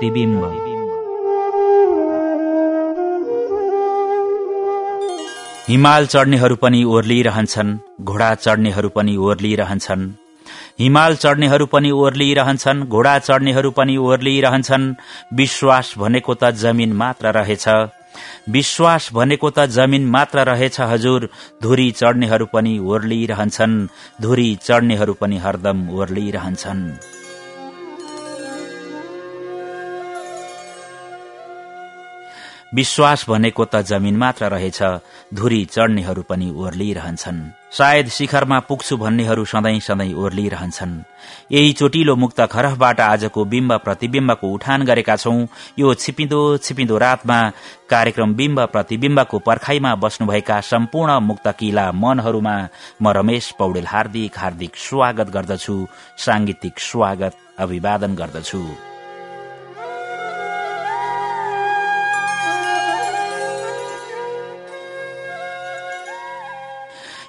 बिम्ब प्रतिबिम्ब। हिमाल चढ्नेहरू पनि ओर्लिरहन्छन् घोडा चढ्नेहरू पनि ओर्लिरहन्छन्। हिमाल चढ्नेहरू पनि ओर्लिरहन्छन् घोडा चढ्नेहरू पनि ओर्लिरहन्छन्। विश्वास भनेको त जमिन मात्र रहेछ। विश्वास भनेको त जमिन मात्र रहेछ हजुर। धुरी चढ्नेहरू पनि ओर्लिरहन्छन् धुरी चढ्नेहरू पनि हरदम ओर्लिरहन्छन्। विश्वास भनेको त जमिन मात्र रहेछ धुरी चढ्नेहरू पनि ओर्लिरहन्छन्। सायद शिखरमा पुग्छु भन्नेहरू सधैँ सधैँ ओर्लिरहन्छन्। यही चोटिलो मुक्त खरफबाट आजको बिम्ब प्रतिविम्बको उठान गरेका छौं। यो छिपिन्दो छिपिन्दो रातमा कार्यक्रम बिम्ब प्रतिविम्बको पर्खाईमा बस्नुभएका सम्पूर्ण मुक्त किला मनहरूमा म रमेश पौडेल हार्दिक हार्दिक स्वागत गर्दछु। सांगीतिक स्वागत अभिवादन गर्दछु।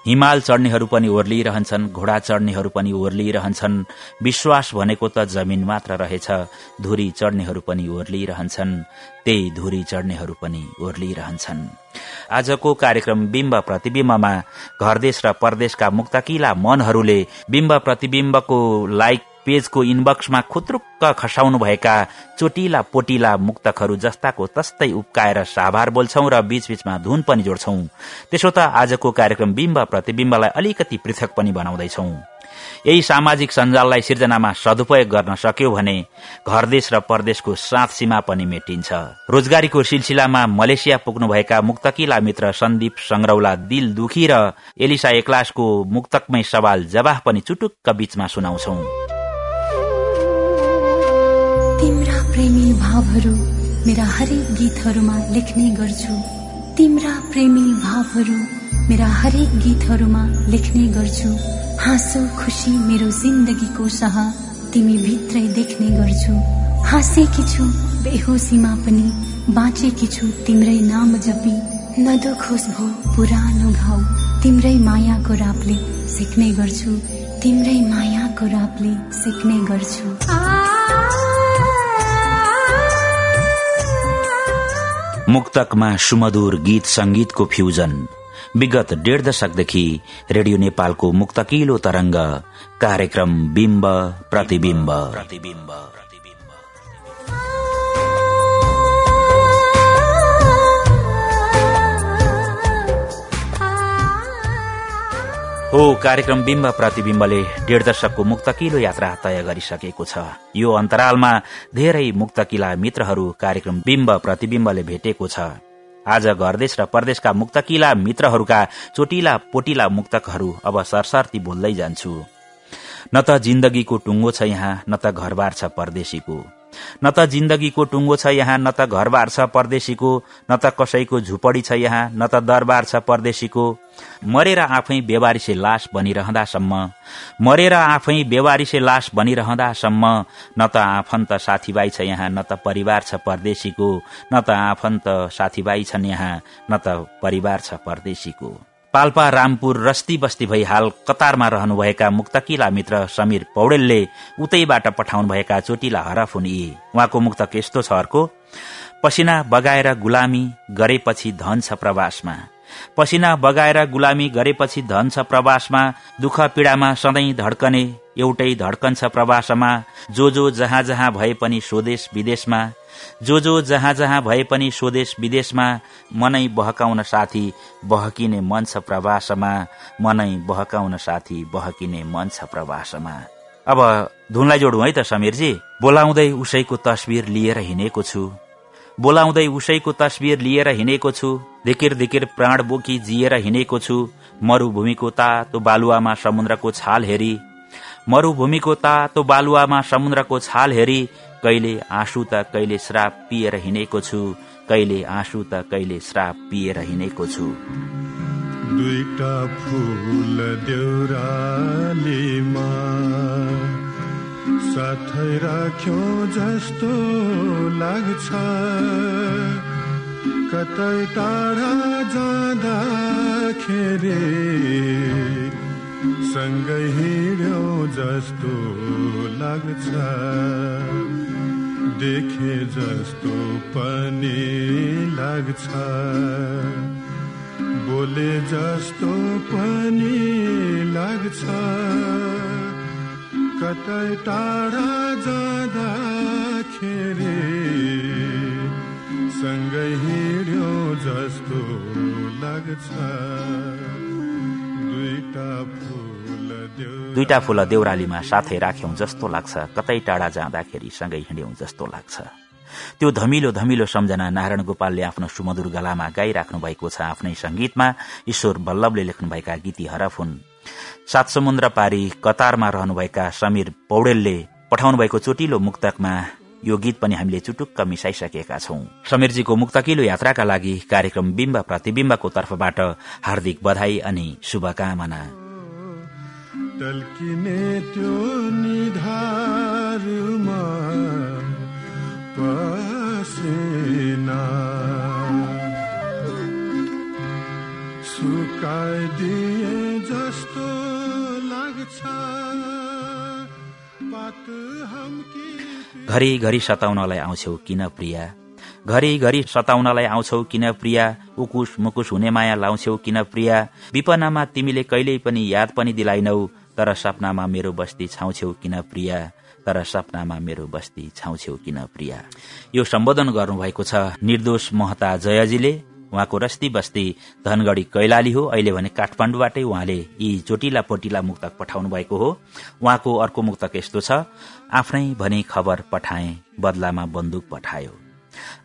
हिमाल चढ्नेहरू पनि ओर्लिरहन्छन् घोडा चढ्नेहरू पनि ओर्लिरहन्छन्। विश्वास भनेको त जमिन मात्र रहेछ धुरी चढ्नेहरू पनि ओर्लिरहन्छन्। त्यही धुरी चढ्नेहरू पनि ओर्लिरहन्छन्। आजको कार्यक्रम बिम्ब प्रतिविम्बमा घरदेश र परदेशका मुक्तकिला मनहरूले बिम्ब प्रतिविम्बको लाइक पेजको इनबक्समा खुत्रुक्क खसाउनुभएका चोटिला पोटिला मुक्तकहरू जस्ताको तस्तै उप्काएर साभार बोल्छौं र बीचबीचमा धुन पनि जोड्छौं। त्यसो त आजको कार्यक्रम बिम्ब प्रतिविम्बलाई अलिकति पृथक पनि बनाउँदैछौ। यही सामाजिक सञ्जाललाई सिर्जनामा सदुपयोग गर्न सक्यो भने घरदेश र परदेशको साथ सीमा पनि मेटिन्छ। रोजगारीको सिलसिलामा मलेसिया पुग्नुभएका मुक्तकिला मित्र सन्दीप संग्रौला दिल दुखी र एलिसा एक्लासको मुक्तकमै सवाल जवाफ पनि चुटुक्क बीचमा सुनाउँछौं। तिम्रा प्रेमी भावहरू मेरा हरेक गीतहरूमा लेख्ने गर्छु। तिम्रा प्रेमी भावहरू मेरा हरेक गीतहरूमा लेख्ने गर्छु। हाँसो खुसी मेरो जिन्दगीको सह तिमी भित्रै देख्ने गर्छु। हाँसेकी छु बेहोसीमा पनि बाँचेकी छु तिम्रै नाम जपी। नदोखोस भो पुरानो घाउ तिम्रै मायाको रापले सिक्ने गर्छु। तिम्रै मायाको रापले सिक्ने गर्छु। मुक्तकमा सुमधुर गीत संगीतको फ्युजन। विगत डेढ दशकदेखि रेडियो नेपालको मुक्तकिलो तरंग कार्यक्रम बिम्ब प्रतिविम्ब प्रतिविम्ब हो कार्यक्रम बिम्ब प्रतिविम्बले डेढ दशकको मुक्तकिलो यात्रा तय गरिसकेको छ। यो अन्तरालमा धेरै मुक्तकिला मित्रहरू कार्यक्रम बिम्ब प्रतिविम्बले भेटेको छ। आज घरदेश र परदेशका मुक्तकिला मित्रहरूका चोटिला पोटिला मुक्तकहरू अब सरसर्ती बोल्दै जान्छु। न त जिन्दगीको टुङ्गो छ यहाँ न त घरबार छ परदेशीको। न त जिन्दगीको टुङ्गो छ यहाँ न त घरबार छ परदेशीको न त कसैको झुपडी छ यहाँ न त दरबार छ परदेशीको। मरेर आफै बेवारिसे लास बनिरहँदासम्म मरेर आफै बेवारिसे लास बनिरहँदासम्म न त आफन्त साथीभाइ छ यहाँ न त परिवार छ परदेशीको न त आफन्त साथीभाइ छन् यहाँ न त परिवार छ परदेशीको। पाल्पा रामपुर रस्ती बस्ती भई हाल कतारमा रहनुभएका मुक्तकिला मित्र समीर पौडेलले उतैबाट पठाउनुभएका चोटिला हरफ हुन् उहाँको मुक्तक यस्तो छ अर्को। पसिना बगाएर गुलामी गरेपछि धन छ प्रवासमा। पसिना बगाएर गुलामी गरेपछि धन छ प्रवासमा दुःख पीड़ामा सधैँ धड्कने एउटै धड्कन छ प्रवासमा जो जो जहाँ जहाँ भए पनि स्वदेश विदेशमा जो जो जहाँ जहाँ भए पनि स्वदेश विदेशमा मनै बहकाउन साथी बहकिने मन छ प्रवासमा। मनै बहकाउन साथी बहकिने मन छ प्रवासमा। अब धुनलाई जोडौँ है त समीरजी। बोलाउँदै उसैको तस्विर लिएर हिँडेको छु। बोलाउँदै उसैको तस्विर लिएर हिँडेको छु। धिकिर धिकिर प्राण बोकी जिएर हिँडेको छु। मरूभूमिको तातो बालुवामा समुद्रको छाल हेरी। मरूभूमिको तातो बालुवामा समुद्रको छाल हेरी। कहिले आँसु त कहिले श्राप पिएर हिँडेको छु कहिले आँसु त कहिले श्राप पिएर हिँडेको छु। दुईटा फुल साथै राख्यो जस्तो लाग्छ। कतै टाढा जाँदाखेरि सँगै हिँड्यो जस्तो लाग्छ। देखे जस्तो पनि लाग्छ। बोले जस्तो पनि लाग्छ। कतै टाढा जाँदाखेरि सँगै हिँड्यो जस्तो लाग्छ। दुईटा फुल दुईटा फुल देउरालीमा साथै राख्यौं जस्तो लाग्छ कतै टाढा जाँदाखेरि सँगै हिँड्यौं जस्तो लाग्छ। त्यो धमिलो धमिलो सम्झना नारायण गोपालले आफ्नो सुमधुर गलामा गाइराख्नु भएको छ आफ्नै संगीतमा ईश्वर बल्लभले लेख्नुभएका गीती हरफ हुन्। सात समुद्र पारी कतारमा रहनुभएका समीर पौडेलले पठाउनु भएको चोटिलो मुक्तकमा यो गीत पनि हामीले चुटुक्क मिसाइसकेका छौं। समीरजीको मुक्तकिलो यात्राका लागि कार्यक्रम बिम्ब प्रतिविम्बको तर्फबाट हार्दिक बधाई अनि शुभकामना। टल्किने त्यो निधारमा पसिना। सुकाइदिए जस्तो लाग्छ घरिघरि सताउनलाई आउँछौ किन प्रिया? घरिघरि सताउनलाई आउँछौ किन प्रिया? उकुस मुकुस हुने माया लाउँछौ किन प्रिया? विपनामा तिमीले कहिल्यै पनि याद पनि दिलाइनौ। तर सपनामा मेरो बस्ती छाउँछौ किन प्रिया? तर सपनामा मेरो बस्ती छाउँछौ किन प्रिया? यो सम्बोधन गर्नुभएको छ निर्दोष महता जयजीले। उहाँको रस्ती बस्ती धनगढ़ी कैलाली हो। अहिले भने काठमाडौँबाटै उहाँले यी चोटिला पोटिला मुक्तक पठाउनु भएको हो। उहाँको अर्को मुक्तक यस्तो छ आफ्नै भनी खबर पठाए बदलामा बन्दुक पठायो।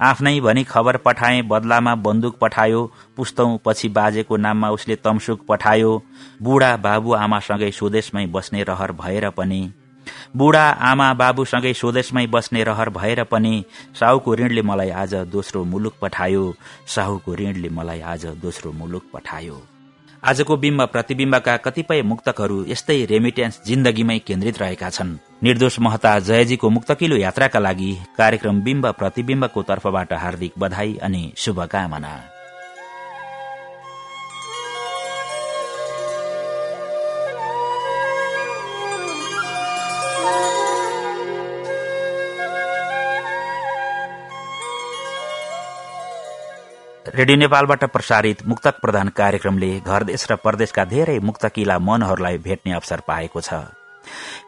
आफ्नै भनी खबर पठाए बदलामा बन्दुक पठायो पुस्तौं पछि बाजेको नाममा उसले तमसुक पठायो बुढा बाबु आमासँगै स्वदेशमै बस्ने रहर भएर पनि। बुढा आमा बाबुसँगै स्वदेशमै बस्ने रहर भएर पनि साहुको ऋणले मलाई आज दोस्रो मुलुक पठायो साहुको ऋणले मलाई आज दोस्रो मुलुक पठायो। आजको बिम्ब प्रतिविम्बका कतिपय मुक्तकहरू यस्तै रेमिटेन्स जिन्दगीमै केन्द्रित रहेका छन्। निर्दोष महता जयजीको मुक्तकिलो यात्राका लागि कार्यक्रम बिम्ब प्रतिविम्बको तर्फबाट हार्दिक बधाई अनि शुभकामना। रेडियो नेपालबाट प्रसारित मुक्तक प्रधान कार्यक्रमले घर देश र परदेशका धेरै मुक्तकिला मनहरूलाई भेट्ने अवसर पाएको छ।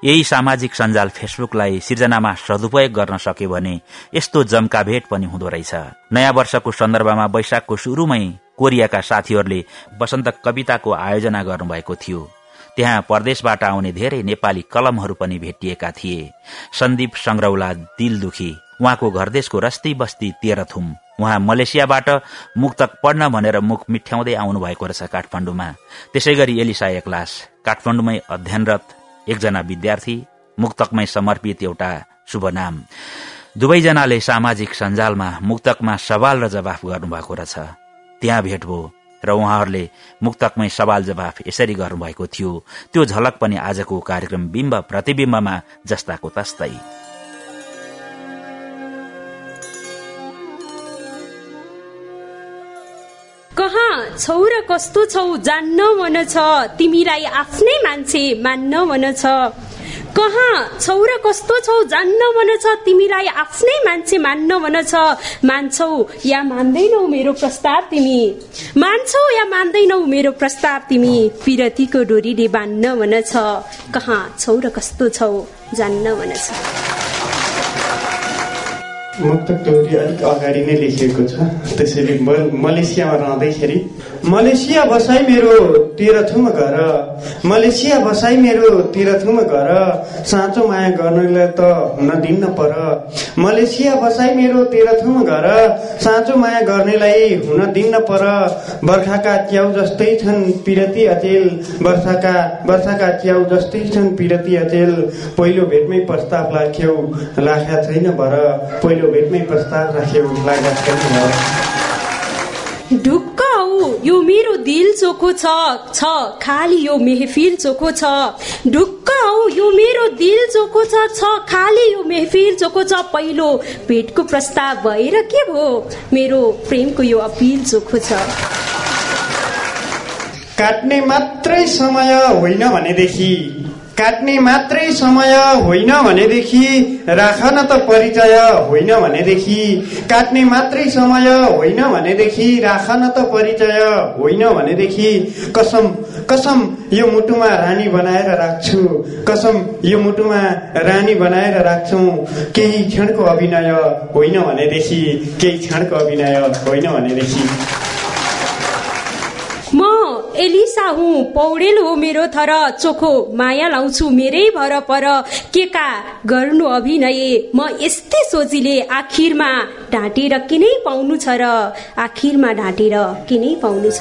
यही सामाजिक सञ्जाल फेसबुकलाई सिर्जनामा सदुपयोग गर्न सक्यो भने यस्तो जम्का भेट पनि हुँदो रहेछ। नयाँ वर्षको सन्दर्भमा वैशाखको शुरूमै कोरियाका साथीहरूले वसन्त कविताको आयोजना गर्नुभएको थियो। त्यहाँ परदेशबाट आउने धेरै नेपाली कलमहरू पनि भेटिएका थिए। सन्दीप संग्रौला दिल दुखी उहाँको घरदेशको रस्ती बस्ती तेह्रथुम। उहाँ मलेसियाबाट मुक्तक पढ्न भनेर मुख मिठ्याउँदै आउनु भएको रहेछ काठमाडौँमा। त्यसै गरी एलिसा एक्लास काठमाडौँमै अध्ययनरत एकजना विद्यार्थी मुक्तकमै समर्पित एउटा शुभ नाम। दुवैजनाले सामाजिक सञ्जालमा मुक्तकमा सवाल र जवाफ गर्नुभएको रहेछ। त्यहाँ भेट भयो र उहाँहरूले मुक्तकमै सवाल जवाफ यसरी गर्नुभएको थियो। त्यो झलक पनि आजको कार्यक्रम बिम्ब प्रतिविम्बमा जस्ताको तस्तै। छौ र कस्तो छौ जान्न मन छ। तिमीलाई आफ्नै मान्छे मान्न मन छ। कहाँ छौ र कस्तो छौ जान्न मन छ। तिमीलाई आफ्नै मान्छे मान्न मन छ। मान्छौ या मान्दैनौ मेरो प्रस्ताव तिमी। मान्छौ या मान्दैनौ मेरो प्रस्ताव तिमी। पिरतीको डोरीले बान्न मन छ। कहाँ छौ र कस्तो छौ जान्न मन छ। मुक्तक टोरी अलिक अगाडि नै लेखिएको छ। त्यसैले मलेसियामा रहँदैखेरि मलेसिया बसाई मेरो तेह्रथुम घर मलेसिया बसाई मेरो तेह्रथुम घर साँचो माया गर्नलाई त हुन दिन्न पर। मलेसिया बसाई मेरो तेह्रथुम घर साँचो माया गर्नेलाई हुन दिन्न पर। बर्खाका च्याउ जस्तै छन् पिरती अचेल। वर्षाका वर्षाका च्याउ जस्तै छन् पिरती अचेल। पहिलो भेटमै प्रस्ताव राख्यौ राखेका छैन भर। पहिलो भेटमै प्रस्ताव राख्यौ लागेका छैन ढुक्क यो मेरो दिल चोखो छ छ खाली यो मेहफिल चोखो छ। ढुक्क हौ यो मेरो दिल चोखो छ छ खाली यो मेहफिल चोखो छ। पहिलो भेटको प्रस्ताव भएर के भो मेरो प्रेमको यो अपिल चोखो छ। काट्ने मात्रै समय होइन भनेदेखि काट्ने मात्रै समय होइन भनेदेखि राख न त परिचय होइन भनेदेखि काट्ने मात्रै समय होइन भनेदेखि राख न त परिचय होइन भनेदेखि कसम कसम यो मुटुमा रानी बनाएर राख्छु कसम यो मुटुमा रानी बनाएर राख्छौ केही क्षणको अभिनय होइन भनेदेखि केही क्षणको अभिनय होइन भनेदेखि। एलिसा हुँ पौडेल हो मेरो थर चोखो माया लाउँछु मेरै भर पर। के का गर्नु अभिनय? म यस्तै सोचिले आखिरमा ढाँटेर किनै पाउनु छ र। आखिरमा ढाँटेर किनै पाउनु छ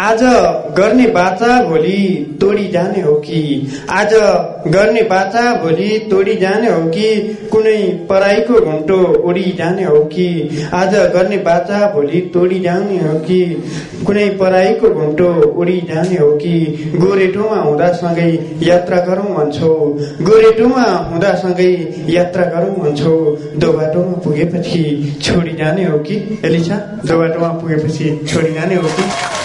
आज गर्ने बाचा भोलि तोडी जाने हो कि? आज गर्ने बाचा भोलि तोडी जाने हो कि? कुनै पराईको घुम्टो उडी जाने हो कि? आज गर्ने बाचा भोलि तोडी जाने हो कि? कुनै पराईको घुम्टो उडी जाने हो कि? गोरेटोमा हुँदासँगै यात्रा गरौँ भन्छौ। गोरेटोमा हुँदासँगै यात्रा गरौँ भन्छौ। दो बाटोमा पुगेपछि छोडी जाने हो कि? एलिसा दो बाटोमा पुगेपछि छोडी जाने हो कि?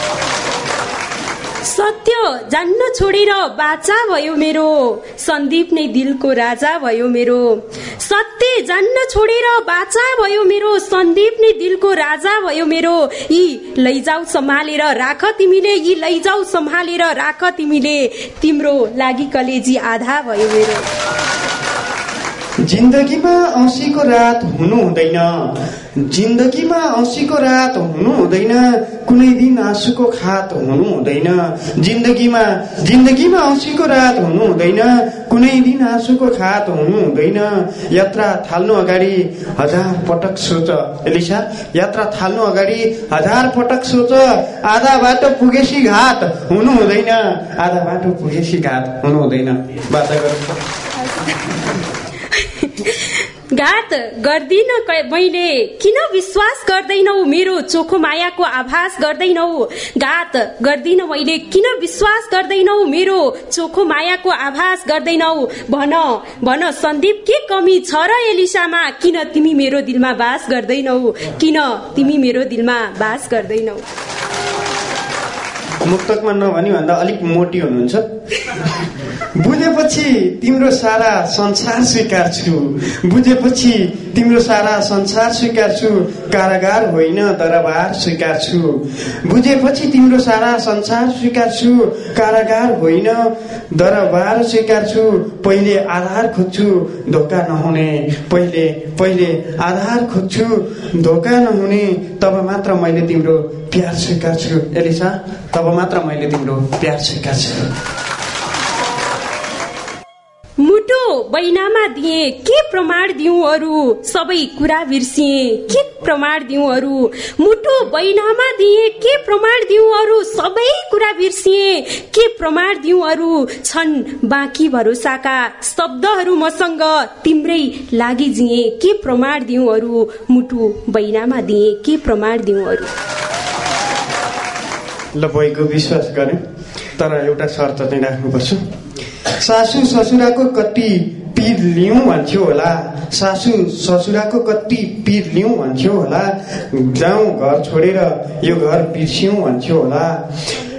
सत्य जान्न छोडेर बाचा भयो मेरो। सन्दीप नै दिलको राजा भयो मेरो। सत्य जान्न छोडेर बाचा भयो मेरो। सन्दीप नै दिलको राजा भयो मेरो। यी लैजाऊ सम्हालेर राख तिमीले यी लैजाऊ सम्हालेर राख तिमीले। तिम्रो लागि कलेजी आधा भयो मेरो। जिन्दगीमा औँसीको रात हुनु हुँदैन। जिन्दगीमा औँसीको रात हुनु हुँदैन। कुनै दिन आँसुको खात हुनु हुँदैन। जिन्दगीमा जिन्दगीमा औँसीको रात हुनु हुँदैन। कुनै दिन आँसुको खात हुनु हुँदैन। यात्रा थाल्नु अगाडि हजार पटक सोच। एलिसा यात्रा थाल्नु अगाडि हजार पटक सोच। आधा बाटो पुगेसी घाट हुनु हुँदैन। आधा बाटो पुगेसी घाट हुनु हुँदैन। बाचा गरौँ घात गर्दिन मैले। किन विश्वास गर्दैनौ मेरो चोखो मायाको आभास गर्दैनौ? घात गर्दिन मैले। किन विश्वास गर्दैनौ मेरो चोखो मायाको आभास गर्दैनौ? भन भन सन्दीप के कमी छ र एलिसामा? किन तिमी मेरो दिलमा बास गर्दैनौ? किन तिमी मेरो दिलमा बास गर्दैनौ? मुक्तकमा नभनी भन्दा अलिक मोटी हुनुहुन्छ। बुझेपछि तिम्रो सारा संसार स्वीकार्छु। बुझेपछि तिम्रो सारा संसार स्वीकार्छु। कारागार होइन दरबार स्वीकार्छु। बुझेपछि तिम्रो सारा संसार स्वीकार्छु। कारागार होइन दरबार स्वीकार्छु। पहिले आधार खोज्छु धोका नहुने। पहिले पहिले आधार खोज्छु धोका नहुने। तब मात्र मैले तिम्रो प्यार स्वीकार्छु एलिसा तब मात्र मैले तिम्रो प्यार स्वीकार्छु बैनामा दिए। के प्रमाण दिउँ अरू? सबै कुरा बिर्सिए। के प्रमाण दिउँ अरू? मुटु बैनामा दिए। के प्रमाण दिउँ अरू? सबै कुरा बिर्सिए। के प्रमाण दिउँ अरू? छन् बाँकी भरोसाका शब्दहरू मसँग तिम्रै लागि जिए। के प्रमाण दिउँ अरू? मुटु बैनामा दिए। के प्रमाण दिउँ अरू? ल बैको विश्वास गरेँ तर एउटा शर्त चाहिँ राख्नुपर्छ। सासु ससुराको कति पिर लिउँ भन्थ्यो होला। सासु ससुराको कति पिर लिउँ भन्थ्यो होला। जाउँ घर छोडेर यो घर बिर्स्यौँ भन्थ्यो होला।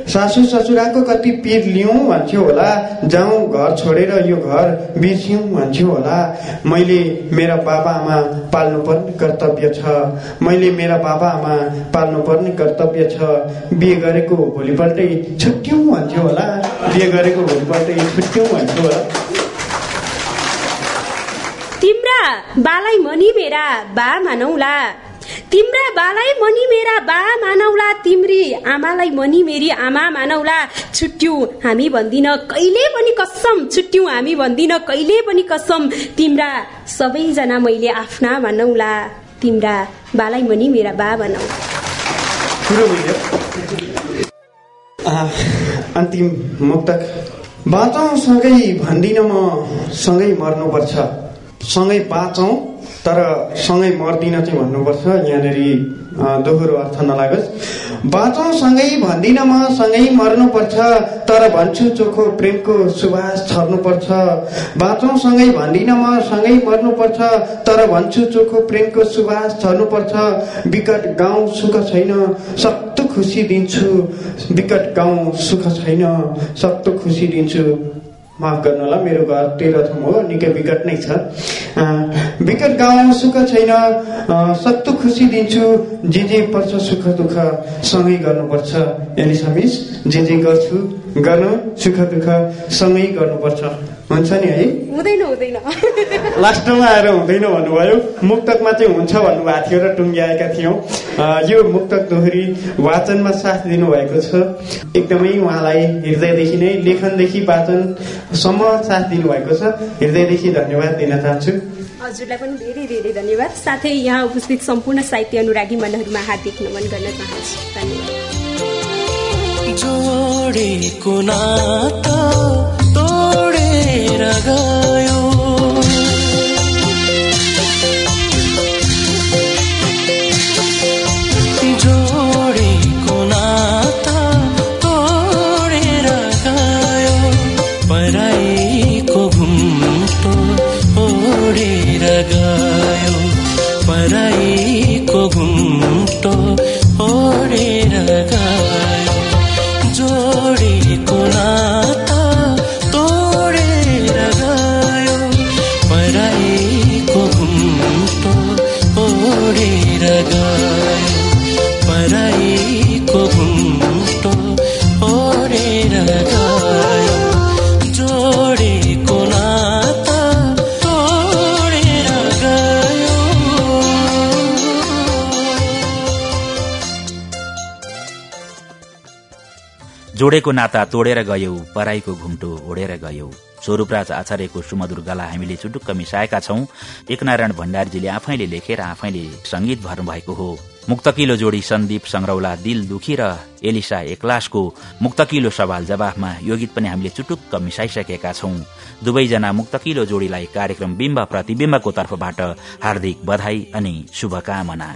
सासु ससुराको कति पिर लिउँ भन्थ्यो होला। जाउँ घर छोडेर यो घर बिर्स्यौँ भन्थ्यो होला। मैले मेरा बाबा आमा पाल्नुपर्ने कर्तव्य छ। मैले मेरा बाबा आमा पाल्नुपर्ने कर्तव्य छ। बिहे गरेको भोलिपल्टै छुट्यौँ भन्थ्यो होला। बिहे गरेको भोलिपल्टै छुट्यौँ भन्थ्यो होला। तिम्रा बालाई मनी मेरा बा मानौला। तिम्रा बालाई मनी मेरा बा मानौला। तिम्री आमालाई मनी मेरी आमा मानौला। छुट्यौँ हामी भन्दिन कहिले पनि कसम। छुट्यौँ हामी भन्दिन कहिले पनि कसम। तिम्रा सबैजना मैले आफ्ना भनौला तिम्रा बालाई मनी मेरा बा भनौ अन्तिम मुक्तक। बाँचौँ सँगै भन्दिनँ म सँगै मर्नुपर्छ। सँगै बाँचौँ तर सँगै मर्दिन चाहिँ भन्नुपर्छ। यहाँनिर दोहोरो अर्थ नलागोस्। बाँचौँ सँगै भन्दिनँ म सँगै मर्नुपर्छ तर भन्छु चोखो प्रेमको सुवास छर्नुपर्छ। बाँचौँ सँगै भन्दिनँ म सँगै मर्नुपर्छ तर भन्छु चोखो प्रेमको सुवास छर्नुपर्छ। विकट गाउँ सुख छैन सक्तो खुसी दिन्छु। विकट गाउँ सुख छैन सक्तो खुसी दिन्छु। माफ गर्नु होला मेरो घर तेह्रथुम हो निकै विकट नै छ। विकट गाउँ सुख छैन। अ, सक्तो खुसी दिन्छु। जे जे पर्छ सुख दुःख सँगै गर्नुपर्छ। एलिसा मिस जे जे गर्छु गर्नु सुख दुःख सँगै गर्नुपर्छ। हुन्छ नि है? हुँदैन हुँदैन। लास्टमा आएर हुँदैन भन्नुभयो। मुक्तकमा चाहिँ हुन्छ भन्नुभएको थियो र टुङ्ग्याएका थियौँ। यो मुक्तक दोहोरी वाचनमा साथ दिनुभएको छ। एकदमै उहाँलाई हृदयदेखि नै लेखनदेखि वाचनसम्म साथ दिनुभएको छ। हृदयदेखि धन्यवाद दिन चाहन्छु। हजुरलाई पनि धेरै धेरै धन्यवाद। साथै यहाँ उपस्थित सम्पूर्ण साहित्य अनुरागी मनहरूमा हार्दिक नमन गर्न चाहन्छु। धन्यवाद। जोडेको नाता तोडेर गयो। जोडेको नाता तोडेर गयौ पराईको घुम्टो ओढेर गयौ। स्वरूपराज आचार्यको सुमधुर गला हामीले चुटुक्क मिसाएका छौं। एकनारायण भण्डारीजीले आफैले लेखेर आफैले संगीत भर्नुभएको हो। मुक्तकिलो जोडी सन्दीप संग्रौला दिल दुखी र एलिसा एक्लासको मुक्तकिलो सवाल जवाफमा यो गीत पनि हामीले चुटुक्क मिसाइसकेका छौं। दुवैजना मुक्तकिलो जोडीलाई कार्यक्रम बिम्ब प्रतिविम्बको तर्फबाट हार्दिक बधाई अनि शुभकामना।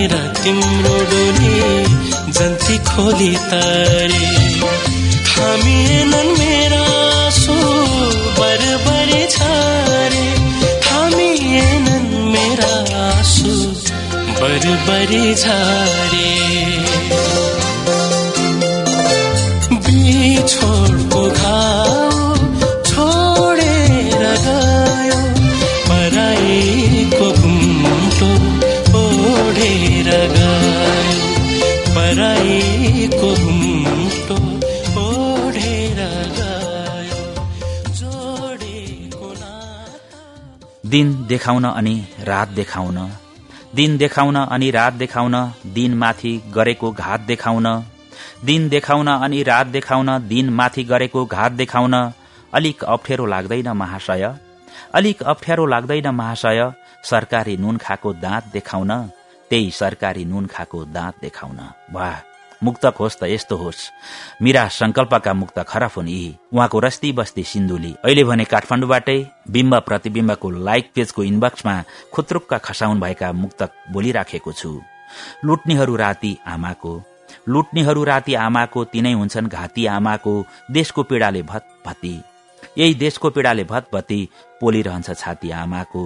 माएर तिम्रो डोली जन्ती खोली तारे। थामिएनन् मेरा आँसु बरबरी छारे। थामिएनन् मेरा आँसु बरबरी छारे। बिछोडको दिन देखाउन अनि रात देखाउन। दिन देखाउन अनि रात देखाउन दिन माथि गरेको घात देखाउन। दिन देखाउन अनि रात देखाउन दिन माथि गरेको घात देखाउन। अलिक अप्ठ्यारो लाग्दैन महाशय। अलिक अप्ठ्यारो लाग्दैन महाशय। सरकारी नुन खाएको दाँत देखाउन त्यही सरकारी नुन खाएको दाँत देखाउन। वाह! मुक्तक होस् त यस्तो होस्। मेरा संकल्पका मुक्त खराब हुन् यी। उहाँको रस्ती बस्ती सिन्धुली। अहिले भने काठमाडौँबाटै बिम्ब प्रतिविम्बको लाइक पेजको इनबक्समा खुत्रुक्क खसाउन भएका मुक्तक बोलिराखेको छु। लुट्नेहरू राति आमाको। लुट्नेहरू राति आमाको तिनै हुन्छन् घाती आमाको देशको पीड़ाले भतभती यही देशको पीड़ाले भतभती पोलिरहन्छ छाती आमाको।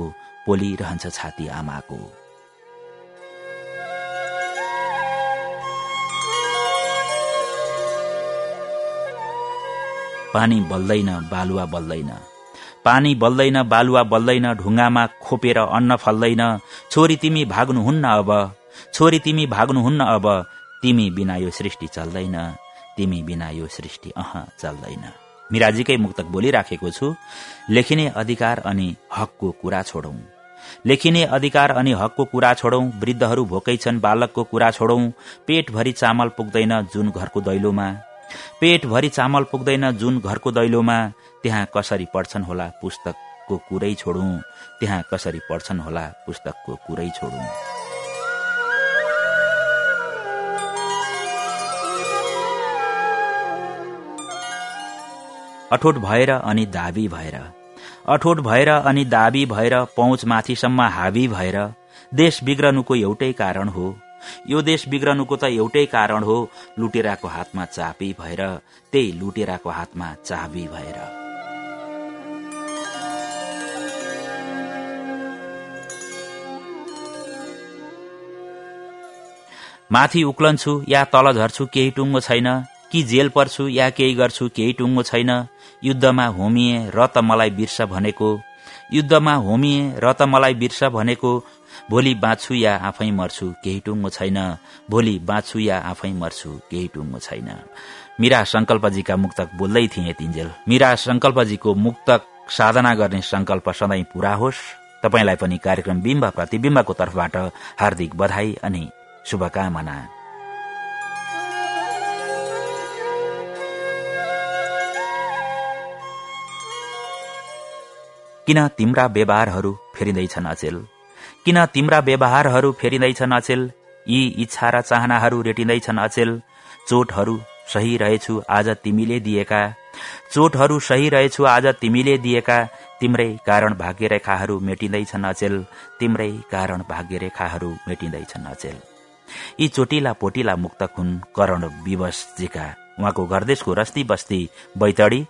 पोलिरहन्छ छाती आमाको। पानी बल्दैन बालुवा बल्दैन। पानी बल्दैन बालुवा बल्दैन ढुङ्गामा खोपेर अन्न फल्दैन। छोरी तिमी भाग्नुहुन्न अब छोरी तिमी भाग्नुहुन्न अब तिमी बिना यो सृष्टि चल्दैन तिमी बिना यो सृष्टि अह चल्दैन। मिराजीकै मुक्तक बोलिराखेको छु लेखिने अधिकार अनि हकको कुरा छोडौं। लेखिने अधिकार अनि हकको कुरा छोडौं वृद्धहरू भोकै छन् बालकको कुरा छोडौं पेटभरि चामल पुग्दैन जुन घरको दैलोमा। पेटभरि चामल पुग्दैन जुन घरको दैलोमा त्यहाँ कसरी पढ्छन् होला पुस्तकको कुरै छोडौँ त्यहाँ कसरी पढ्छन् होला पुस्तकको कुरै छोडौँ। अठोट भएर अनि दाबी भएर अठोट भएर अनि दाबी भएर पहुँच माथिसम्म हाबी भएर देश बिग्रनुको एउटै कारण हो यो देश बिग्रनुको त एउटै कारण हो लुटेराको हातमा चापी भएर त्यही लुटेराको हातमा चाबी भएर। माथि उक्लन्छु या तल झर्छु केही टुङ्गो छैन। कि जेल पर्छु या केही गर्छु केही टुङ्गो छैन। युद्धमा होमिए र त मलाई बिर्स भनेको। युद्धमा होमिए र त मलाई बिर्स भनेको। भोलि बाँच्छु या आफै मर्छु केही टुङ्गो छैन। भोलि बाँच्छु या आफै मर्छु केही टुङ्गो छैन। मीरा संकल्पजीका मुक्तक बोल्दै थिए तिन्जेल। मीरा संकल्पजीको मुक्तक साधना गर्ने संकल्प सधैँ पूरा होस्। तपाईलाई पनि कार्यक्रम बिम्ब प्रतिविम्बको तर्फबाट हार्दिक बधाई अनि शुभकामना। किन तिम्रा व्यवहारहरू फेरिँदैछन् अचेल? किन तिम्रा व्यवहारहरू फेरिँदैछन् अचेल? यी इच्छा र चाहनाहरू रेटिँदैछन् अचेल। चोटहरू सही रहेछु आज तिमीले दिएका। चोटहरू सही रहेछु आज तिमीले दिएका। तिम्रै कारण भाग्य रेखाहरू मेटिँदैछन् अचेल। तिम्रै कारण भाग्य रेखाहरू मेटिँदैछन् अचेल। यी चोटिला पोटिला मुक्तक हुन् करण विवशजीका। उहाँको घरदेशको रस्ती बस्ती बैतडी।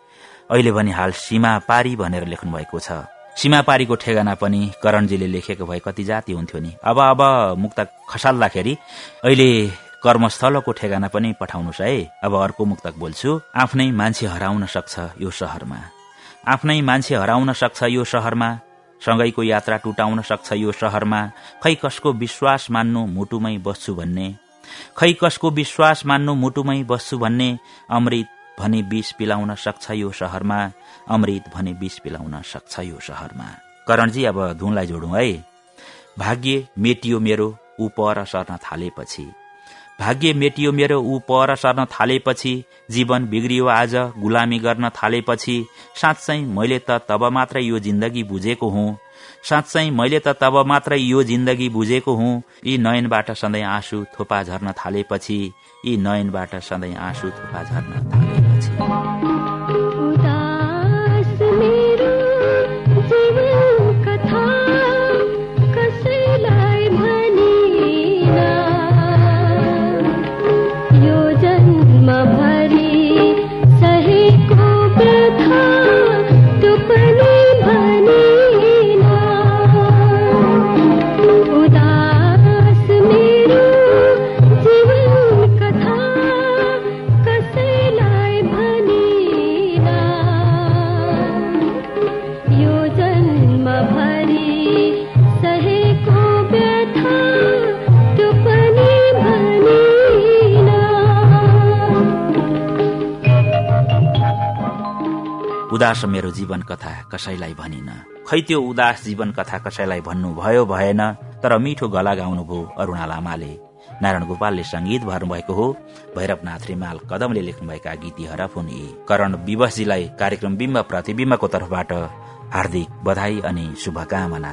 अहिले भने हाल सीमा पारी भनेर लेख्नु भएको छ। सीमा पारीको ठेगाना पनि करणजीले लेखेको भए कति जाति हुन्थ्यो नि। अब अब मुक्तक खसाल्दाखेरि अहिले कर्मस्थलको ठेगाना पनि पठाउनुहोस् है। अब अर्को मुक्तक बोल्छु। आफ्नै मान्छे हराउन सक्छ यो शहरमा आफ्नै मान्छे हराउन सक्छ यो शहरमा सँगैको यात्रा टुटाउन सक्छ यो शहरमा खै कसको विश्वास मान्नु मुटुमै बस्छु भन्ने। खै कसको विश्वास मान्नु मुटुमै बस्छु भन्ने अमृत भने विष पिलाउन सक्छ यो शहरमा अमृत भने विष पिलाउन सक्छ यो शहरमा करणजी अब धुनलाई जोडौँ है। भाग्य मेटियो मेरो ऊ पर सर्न थालेपछि। भाग्य मेटियो मेरो ऊ पर सर्न थालेपछि जीवन बिग्रियो आज गुलामी गर्न थालेपछि। साँच्चै मैले त तब मात्र यो जिन्दगी बुझेको हुँ। साँच्चै मैले त तब मात्र यो जिन्दगी बुझेको हुँ। यी नयनबाट सधैँ आँसु थोपा झर्न थालेपछि यी नयनबाट सधैँ आँसु थोपा झर्न थालेपछि उदास मेरो जीवन कथा कसैलाई भनिन। खै त्यो उदास जीवन कथा कसैलाई भन्नु भयो भएन तर मिठो गला गाउनुभयो अरूणा लामाले। नारायण गोपालले संगीत भर्नुभएको हो। भैरवनाथ रिमाल कदमले लेख्नुभएका गीती हरफ हुन् यी। करण विवशजीलाई कार्यक्रम बिम्ब प्रतिविम्बको तर्फबाट हार्दिक बधाई अनि शुभकामना।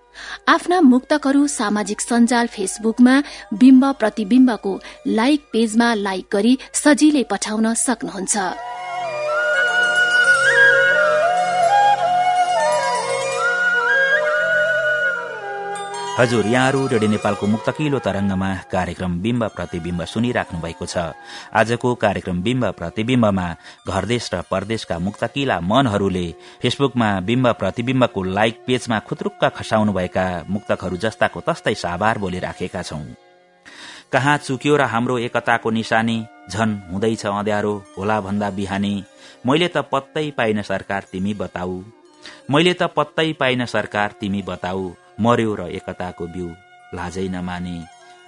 आफ्ना मुक्तकहरू सामाजिक सञ्जाल फेसबुकमा बिम्ब प्रतिविम्बको लाइक पेजमा लाइक गरी सजिलै पठाउन सक्नुहुन्छ। हजुर यहाँहरू रेडियो नेपालको मुक्तकिलो तरंगमा कार्यक्रम बिम्ब प्रतिविम्ब सुनिराख्नु भएको छ। आजको कार्यक्रम बिम्ब प्रतिविम्बमा घरदेश र परदेशका मुक्तकिला मनहरूले फेसबुकमा बिम्ब प्रतिविम्बको लाइक पेजमा खुत्रुक्क खसाउनुभएका मुक्तकहरू जस्ताको तस्तै साभार बोलिराखेका छौं। कहाँ चुक्यो र हाम्रो एकताको निशानी? झन हुँदैछ अँध्यारो होला भन्दा बिहानी। मैले त पत्तै पाइन सरकार तिमी बताऊ। मैले त पत्तै पाइन सरकार तिमी बताऊ। मर्यो र एकताको बिउ लाजै नमाने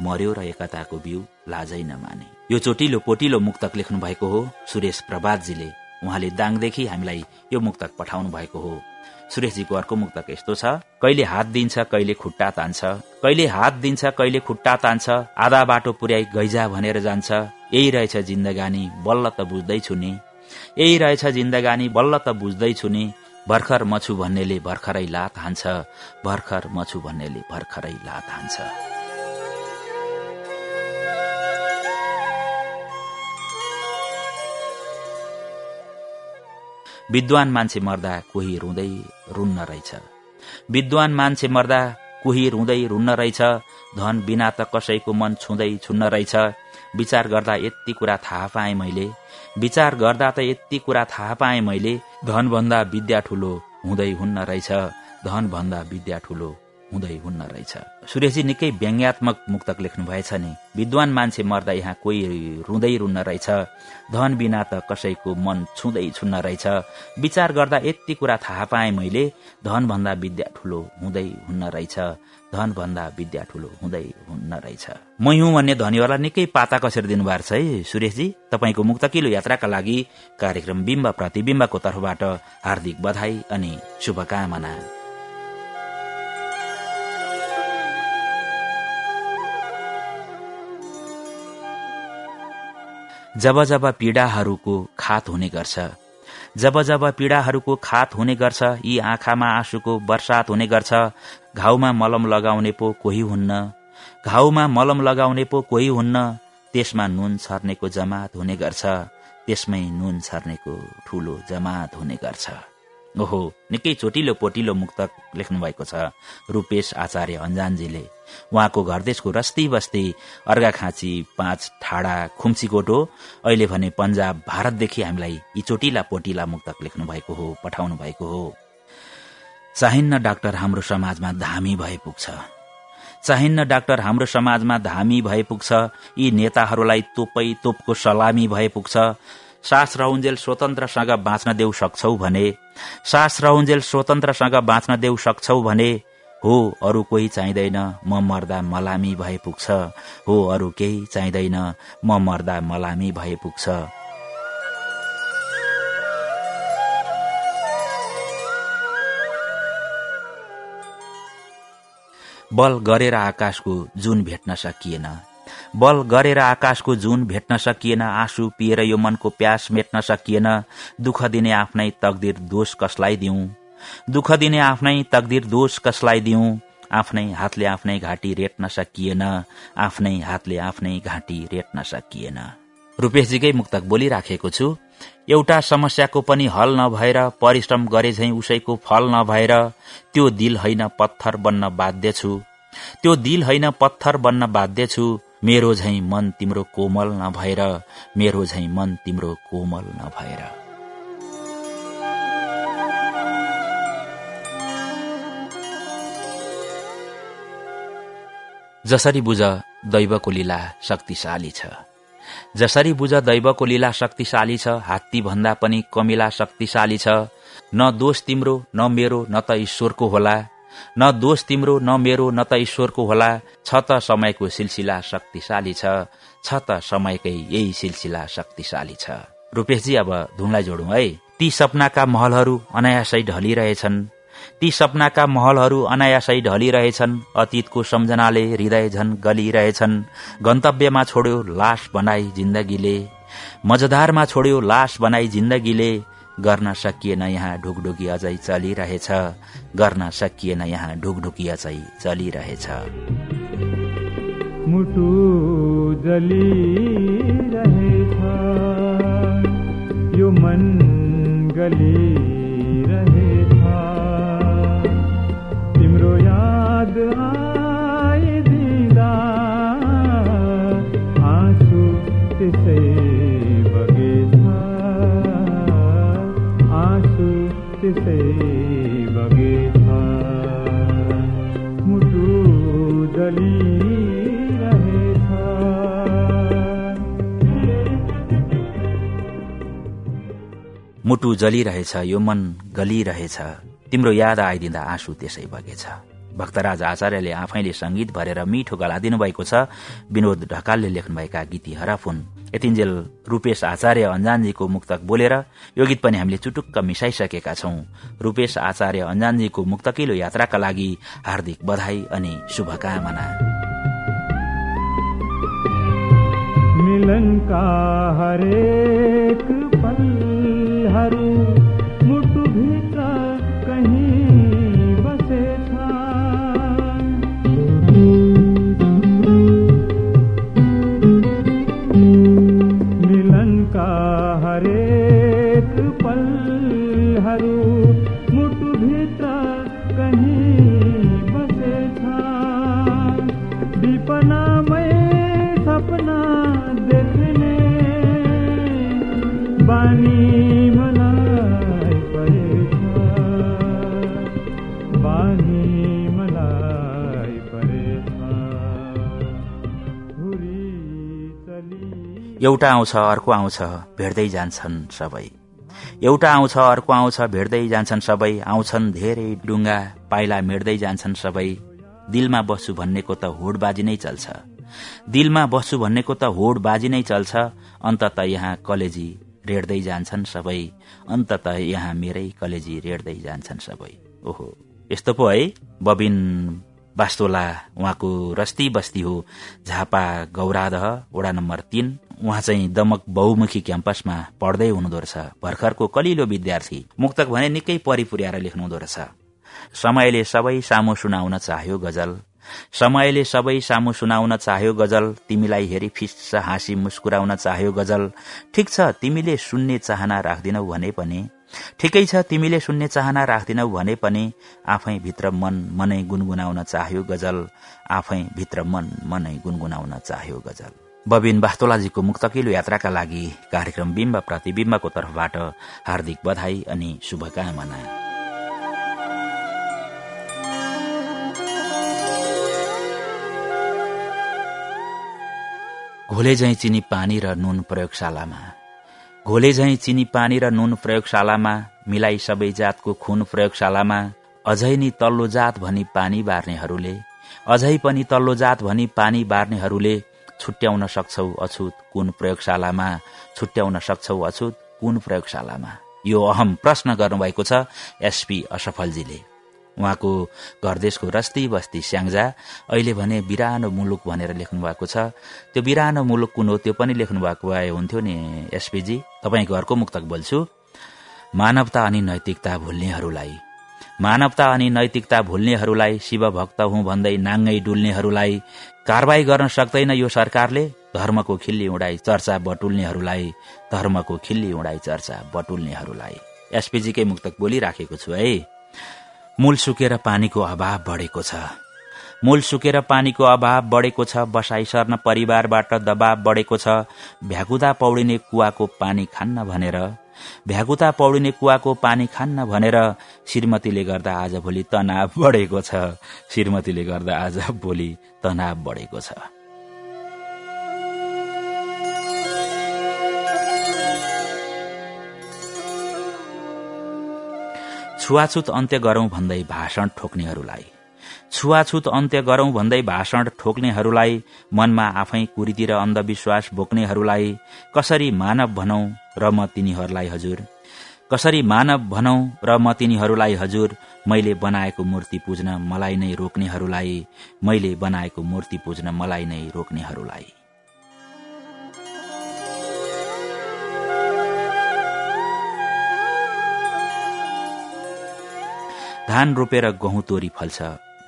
मर्यो र एकताको बिउ लाजै नमाने। यो चोटिलो पोटिलो मुक्तक लेख्नु भएको हो। सुरेश प्रभातजीले उहाँले दाङदेखि हामीलाई यो मुक्तक पठाउनु भएको हो। सुरेशजीको अर्को मुक्तक यस्तो छ कहिले हात दिन्छ कहिले खुट्टा तान्छ। कहिले हात दिन्छ कहिले खुट्टा तान्छ। आधा बाटो पुर्याई गैजा भनेर जान्छ। यही रहेछ जिन्दगानी बल्ल त बुझ्दैछु नि यही रहेछ जिन्दगानी बल्ल त बुझ्दैछु नि भर्खर मछु भन्नेले भर्खरै लात हान्छ भर्खर मछु भन्नेले भर्खरै लात हान्छ। विद्वान मान्छे मर्दा कोही रुँदै रुन्न रहेछ। विद्वान मान्छे मर्दा कोही रुँदै रुन्न रहेछ धन बिना त कसैको मन छुँदै छुन्न रहेछ। विचार गर्दा यति कुरा थाहा पाएँ मैले। विचार गर्दा त यति कुरा थाहा पाएँ मैले धन भन्दा विद्या ठुलो हुँदै हुन्न रहेछ धन भन्दा विद्या ठुलो। हुँदै हुन्न रहेछ। सुरेशजी निकै व्यङ्ग्यात्मक मुक्तक लेख्नु भएछ नि। विद्वान मान्छे मर्दा यहाँ कोही रुँदै रुन्न रहेछ। धन बिना त कसैको मन छुँदै छुन्न रहेछ। विचार गर्दा यति कुरा थाहा पाएँ मैले धन भन्दा विद्या ठुलो हुँदै हुन्न रहेछ। धन भन्दा विद्या ठुलो हुँदै हुन्न रहेछ। म भन्ने धनीहरूलाई निकै पाता कसेर दिनुभएको छ है सुरेशजी? तपाईँको मुक्तकिलो यात्राका लागि कार्यक्रम बिम्ब प्रतिविम्बको तर्फबाट हार्दिक बधाई अनि शुभकामना। जब जब पीड़ाहरूको खात हुने गर्छ जब जब पीड़ाहरूको खात हुने गर्छ यी आँखामा आँसुको वर्षात हुने गर्छ घाउमा मलम लगाउने पो कोही हुन्न घाउमा मलम लगाउने पो कोही हुन्न त्यसमा नुन छर्नेको जमात हुने गर्छ त्यसमै नुन छर्नेको ठूलो जमात हुने गर्छ। ओहो निकै चोटिलो पोटिलो मुक्तक लेख्नु भएको छ। रूपेश आचार्य अन्जानजीले। उहाँको घरदेशको रस्ती बस्ती अर्घाखाँची पाँच ठाडा खुम्चीकोट अहिले भने पन्जाब भारतदेखि हामीलाई यी चोटिला पोटिला मुक्तक लेख्नु भएको हो पठाउनु भएको हो। चाहिन्न डाक्टर हाम्रो समाजमा धामी भए पुग्छ। चाहिन्न डाक्टर हाम्रो समाजमा धामी भए पुग्छ। यी नेताहरूलाई तोपै तोपको सलामी भए पुग्छ। सास रहउन्जेल स्वतन्त्रसँग बाँच्न देऊ सक्छौ भने सास रहउन्जेल स्वतन्त्रसँग बाँच्न देऊ सक्छौ भने हो अरू कोही चाहिँदैन म मर्दा मलामी भए पुग्छ। हो अरू केही चाहिँदैन म मर्दा मलामी भए पुग्छ। बल गरेर आकाशको जुन भेट्न सकिएन बल गरेर आकाशको जुन भेट्न सकिएन आँसु पिएर यो मनको प्यास मेट्न सकिएन दुःख दिने आफ्नै तकदिर दोष कसलाई दिउ? दुःख दिने आफ्नै तकदिर दोष कसलाई दिउ? आफ्नै हातले आफ्नै घाँटी रेट्न सकिएन आफ्नै हातले आफ्नै घाँटी रेट्न सकिएन। रूपेशजीकै मुक्तक बोलिराखेको छु एउटा समस्याको पनि हल नभएर परिश्रम गरे झै उसैको फल नभएर त्यो दिल होइन पत्थर बन्न बाध्य छु। त्यो दिल होइन पत्थर बन्न बाध्य छु मेरो झै मन तिम्रो कोमल नभएर मेरो झै मन तिम्रो कोमल नभएर। जसरी बुझ दैवको लीला शक्तिशाली छ। जसरी बुझ दैवको लीला शक्तिशाली छ हात्ती भन्दा पनि कमिला शक्तिशाली छ। न दोष तिम्रो न मेरो न त ईश्वरको होला। न दोष तिम्रो न मेरो न त ईश्वरको होला। छ त समयको सिलसिला शक्तिशाली छ। छ त समयकै यही सिलसिला शक्तिशाली छ। रूपेशजी अब धुनलाई जोडौं है। ती सपनाका महलहरू अनायासै ढलिरहेछन्। ती सपनाका महलहरू अनायासै ढलिरहेछन्। अतीतको सम्झनाले हृदय झन गलिरहेछन्। गन्तव्यमा छोड्यो लास बनाई जिन्दगीले। मजदारमा छोड्यो लास बनाई जिन्दगीले। गर्न सकिएन यहाँ ढुकढुकी अझै चलिरहेछ। गर्न सकिएन यहाँ ढुकढुकी अझै चलिरहेछ। तिम्रो याद आइदिँदा मुटु जलिरहेछ यो मन गलिरहेछ। तिम्रो याद आइदिँदा आँसु त्यसै बगेछ। भक्तराज आचार्यले आफैले संगीत भरेर मिठो गला दिनुभएको छ। विनोद ढकालले लेख्नुभएका गीती हराफुन। यतिन्जेल रूपेश आचार्य अन्जानजीको मुक्तक बोलेर यो गीत पनि हामीले चुटुक्क मिसाइसकेका छौं। रूपेश आचार्य अन्जानजीको मुक्तकिलो यात्राका लागि हार्दिक बधाई अनि शुभकामना। मिलन का हरेक claro. एउटा आउँछ अर्को आउँछ भेट्दै जान्छन् सबै। एउटा आउँछ अर्को आउँछ भेट्दै जान्छन् सबै। आउँछन् धेरै डुङ्गा पाइला मेट्दै जान्छन् सबै। दिलमा बस्छु भन्नेको त होडबाजी नै चल्छ। दिलमा बस्छु भन्नेको त होडबाजी नै चल्छ। अन्तत यहाँ कलेजी रेड्दै जान्छन् सबै। अन्तत यहाँ मेरै कलेजी रेड्दै जान्छन् सबै। ओहो यस्तो पो है? बबिन बास्तोला उहाँको रस्ती बस्ती हो। झापा गौरादह वडा नम्बर तीन। उहाँ चाहिँ दमक बहुमुखी क्याम्पसमा पढ्दै हुनुहुँदो रहेछ भर्खरको कलिलो विद्यार्थी मुक्तक भने निकै परिपुर्याएर लेख्नुहुँदो रहेछ समयले सबै सामु सुनाउन चाह्यो गजल। समयले सबै सामु सुनाउन चाह्यो गजल। तिमीलाई हेरी फिस्स हाँसी मुस्कुराउन चाह्यो गजल। ठिक छ तिमीले सुन्ने चाहना राख्दिनौ भने पनि। ठिकै छ तिमीले सुन्ने चाहना राख्दिनौ भने पनि। आफै भित्र मन मनै गुनगुनाउन चाह्यो गजल। आफै भित्र मन मनै गुनगुनाउन चाह्यो गजल। बबिन बास्तोलाजीको मुक्तकिलो यात्राका लागि कार्यक्रम बिम्ब प्रतिबिम्बको तर्फबाट हार्दिक बधाई अनि शुभकामना। घोले झैं चिनी पानी र नुन प्रयोगशालामा। घोले झैं चिनी पानी र नुन प्रयोगशालामा मिलाई सबै जातको खुन प्रयोगशालामा अझै नि तल्लो जात भनी पानी बार्नेहरूले अझै पनि तल्लो जात भनी पानी बार्नेहरूले छुट्याउन सक्छौ अछुत कुन प्रयोगशालामा? छुट्याउन सक्छौ अछुत कुन प्रयोगशालामा? यो अहम प्रश्न गर्नुभएको छ एसपी असफलजीले। उहाँको घर देशको रस्ती बस्ती स्याङ्जा अहिले भने बिरानो मुलुक भनेर लेख्नु भएको छ। त्यो बिरानो मुलुक कुन हो त्यो पनि लेख्नु भएको भए हुन्थ्यो नि एसपीजी। तपाईँको घरको मुक्तक बोल्छु। मानवता अनि नैतिकता भुल्नेहरूलाई मानवता अनि नैतिकता भुल्नेहरूलाई शिव भक्त हुँ भन्दै नाङ्गै डुल्नेहरूलाई कारवाही गर्न सक्दैन यो सरकारले। धर्मको खिल्ली उडाई चर्चा बटुल्नेहरूलाई। धर्मको खिल्ली उडाई चर्चा बटुल्नेहरूलाई। एसपीजीकै मुक्तक बोलिराखेको छु है। मूल सुकेर पानीको अभाव बढेको छ। मूल सुकेर पानीको अभाव बढेको छ। बसाई सर्न परिवारबाट दबाव बढेको छ। भ्याकुदा पौडिने कुवाको पानी खान्न भनेर भ्यागुता पौडिने कुवाको पानी खान्न भनेर श्रीमतीले गर्दा आज भोलि तनाव बढेको छ। श्रीमतीले गर्दा आज भोलि तनाव बढेको छ। छुवाछुत अन्त्य गरौं भन्दै भाषण ठोक्नेहरूलाई। छुवाछुत अन्त्य गरौं भन्दै भाषण ठोक्नेहरूलाई मनमा आफै कुरीतिर अन्धविश्वास बोक्नेहरूलाई कसरी मानव भनौ? र म तिनीहरूलाई हजुर। कसरी मानव भनौ र म तिनीहरूलाई हजुर मैले बनाएको मूर्ति पुज्न मलाई नै रोक्नेहरूलाई मैले बनाएको मूर्ति पुज्न मलाई नै रोक्नेहरूलाई। धान रोपेर गहुँ तोरी फल्छ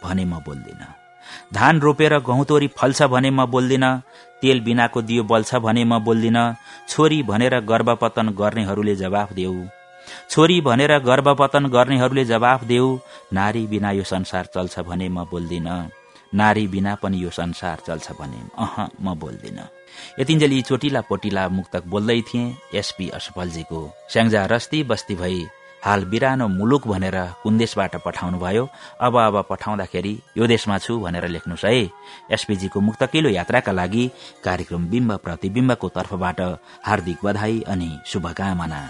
भने म बोल्दिन। धान रोपेर गहुँ तोरी फल्छ भने म बोल्दिन तेल बिनाको दियो बल्छ भने म बोल्दिन छोरी भनेर गर्भपतन गर्नेहरूले जवाफ देऊ। छोरी भनेर गर्भपतन गर्नेहरूले जवाफ देऊ नारी बिना यो संसार चल्छ भने म बोल्दिन। नारी बिना पनि यो संसार चल्छ भने अह म बोल्दिन। यतिन्जेल यी चोटिला पोटिला मुक्तक बोल्दै थिए एसपी असफलजीको। स्याङ्जा रस्ती बस्ती भई हाल बिरानो मुलुक भनेर कुन देशबाट पठाउनु भयो अब अब पठाउँदाखेरि यो देशमा छु भनेर लेख्नुहोस् है। एसपीजीको मुक्तकिलो यात्राका लागि कार्यक्रम बिम्ब प्रतिविम्बको तर्फबाट हार्दिक बधाई अनि शुभकामना।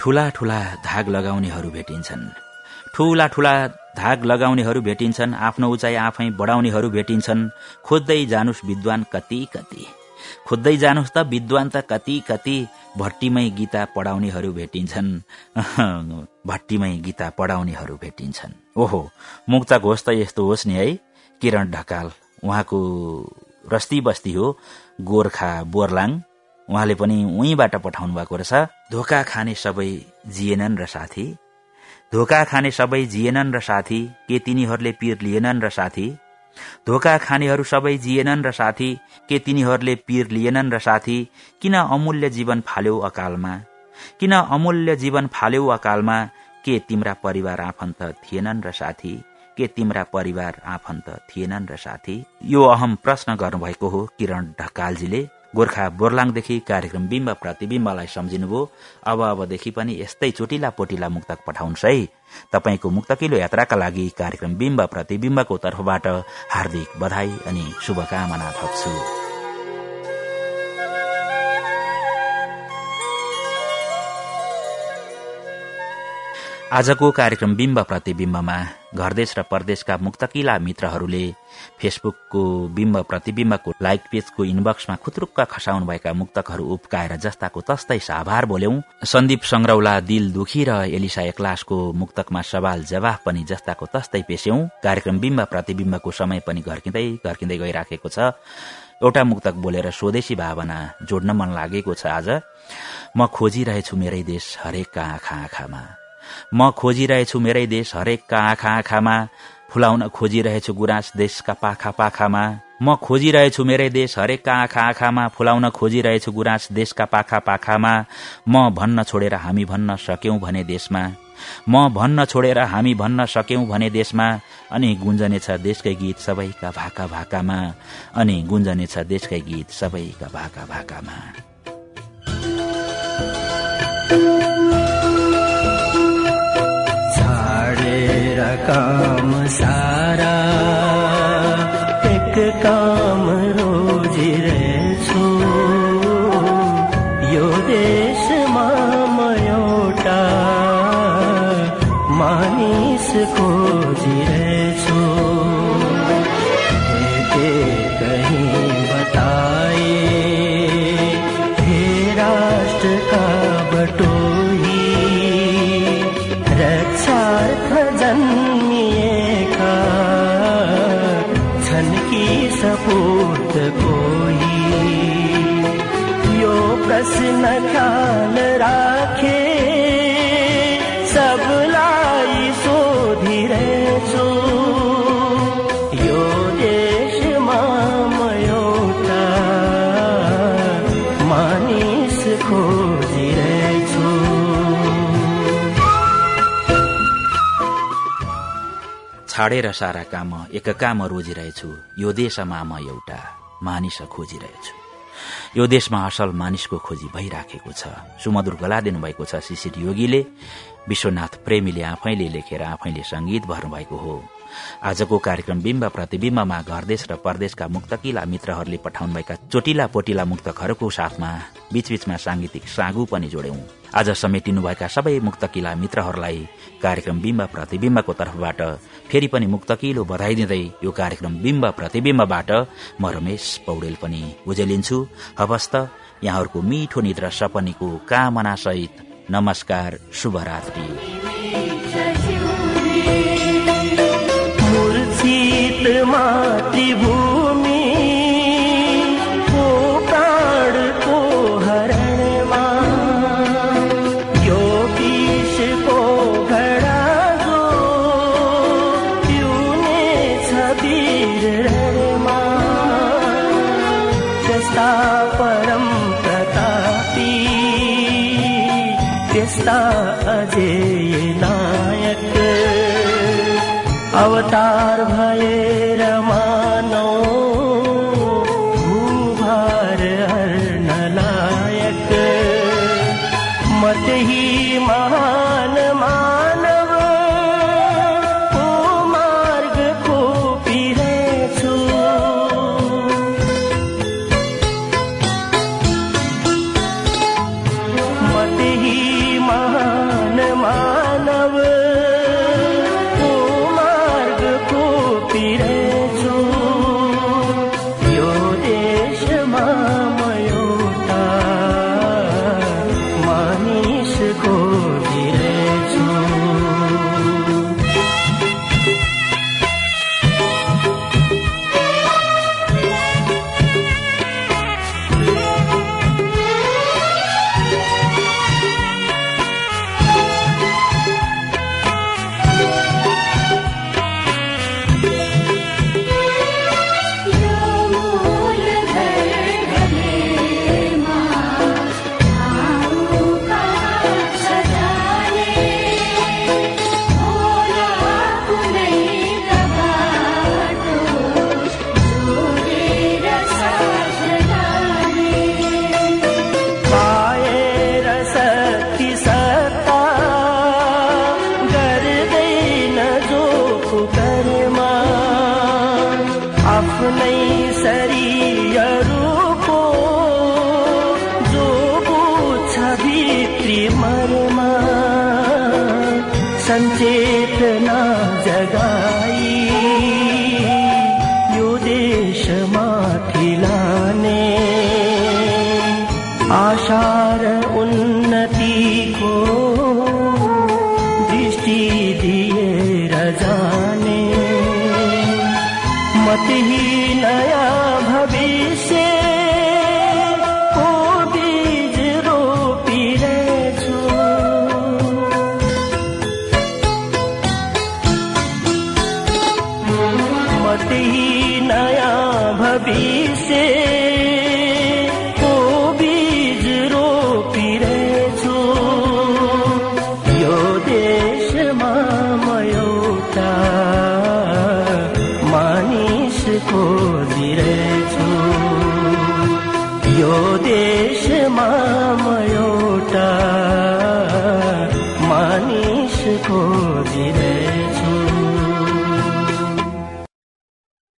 ठूला ठूला धाग लगाउनेहरू भेटिन्छन्। ठूला ठूला धाग लगाउनेहरू भेटिन्छन् आफ्नो उचाइ आफै बढाउनेहरू भेटिन्छन्। खोज्दै जानुस् विद्वान कति कति। खोज्दै जानुस् त विद्वान त कति कति भट्टीमै गीता पढाउनेहरू भेटिन्छन्। भट्टीमै गीता पढाउनेहरू भेटिन्छन्। ओहो मुक्तक होस् त यस्तो होस् नि है। किरण ढकाल उहाँको रस्ती बस्ती हो गोर्खा बोर्लाङ। उहाँले पनि उहीँबाट पठाउनु भएको रहेछ। धोका खाने सबै जिएनन् र साथी। धोका खाने सबै जिएनन् र साथी के तिनीहरूले पीर लिएनन् र साथी? धोका खानेहरू सबै जिएनन् र साथी के तिनीहरूले पीर लिएनन् र साथी? किन अमूल्य जीवन फाल्यौ अकालमा? किन अमूल्य जीवन फाल्यौ अकालमा? के तिम्रा परिवार आफन्त थिएनन् र साथी? के तिम्रा परिवार आफन्त थिएनन् र साथी? यो अहम प्रश्न गर्नुभएको हो किरण ढकालजीले। गोर्खा बोर्लाङदेखि कार्यक्रम बिम्ब प्रतिविम्बलाई सम्झिनुभयो। अब अबदेखि पनि यस्तै चोटिला पोटिला मुक्तक पठाउनुहोस् है। तपाईँको मुक्तकिलो यात्राका लागि कार्यक्रम बिम्ब प्रतिविम्बको तर्फबाट हार्दिक बधाई अनि शुभकामना थप्छु। आजको कार्यक्रम बिम्ब प्रतिविम्बमा घरदेश र परदेशका मुक्तकिला मित्रहरूले फेसबुकको बिम्ब प्रतिविम्बको लाइक पेजको इनबक्समा खुत्रुक्क खसाउनु भएका मुक्तकहरू उप्काएर जस्ताको तस्तै साभार बोल्यौं। सन्दीप संग्रौला दिल दुखी र एलिसा एक्लासको मुक्तकमा सवाल जवाफ पनि जस्ताको तस्तै पेस्यौं। कार्यक्रम बिम्ब प्रतिविम्बको समय पनि घर्किँदै घर्किँदै गइराखेको छ। एउटा मुक्तक बोलेर स्वदेशी भावना जोड्न मन लागेको छ आज। म खोजिरहेछु मेरै देश हरेकका आँखा आँखामा। म खोजिरहेछु मेरै देश हरेकका आँखा आँखामा फुलाउन खोजिरहेछु गुराँस देशका पाखा पाखामा। म खोजिरहेछु मेरै देश हरेकका आँखा आँखामा फुलाउन खोजिरहेछु गुराँस देशका पाखा पाखामा। म भन्न छोडेर हामी भन्न सक्यौं भने देशमा। म भन्न छोडेर हामी भन्न सक्यौं भने देशमा। अनि गुन्जनेछ देशकै गीत सबैका भाका भाकामा। अनि गुन्जनेछ देशकै गीत सबैका भाका भाकामा। क सारा। छाडेर सारा काम एक काम रोजिरहेछु। यो देशमा म एउटा मानिस खोजिरहेछु। यो देशमा असल मानिसको खोजी भइराखेको छ। सुमधुर गला दिनुभएको छ शिशिर योगीले। विश्वनाथ प्रेमीले आफैले लेखेर आफैले संगीत भर्नुभएको हो। आजको कार्यक्रम बिम्ब प्रतिविम्बमा घरदेश र परदेशका मुक्तकिला मित्रहरूले पठाउनुभएका चोटिला पोटिला मुक्तकहरूको साथमा बीचबीचमा सांगीतिक सागु पनि जोड्यौं आज समेटिनुभएका सबै मुक्तकिला मित्रहरूलाई कार्यक्रम बिम्ब प्रतिविम्बको तर्फबाट फेरि पनि मुक्तकिलो बधाई दिँदै यो कार्यक्रम बिम्ब प्रतिविम्बबाट म रमेश पौडेल पनि बुझेलिन्छु हवस्त यहाँहरूको मिठो निद्रा सपनीको कामना सहित नमस्कार शुभरात्रि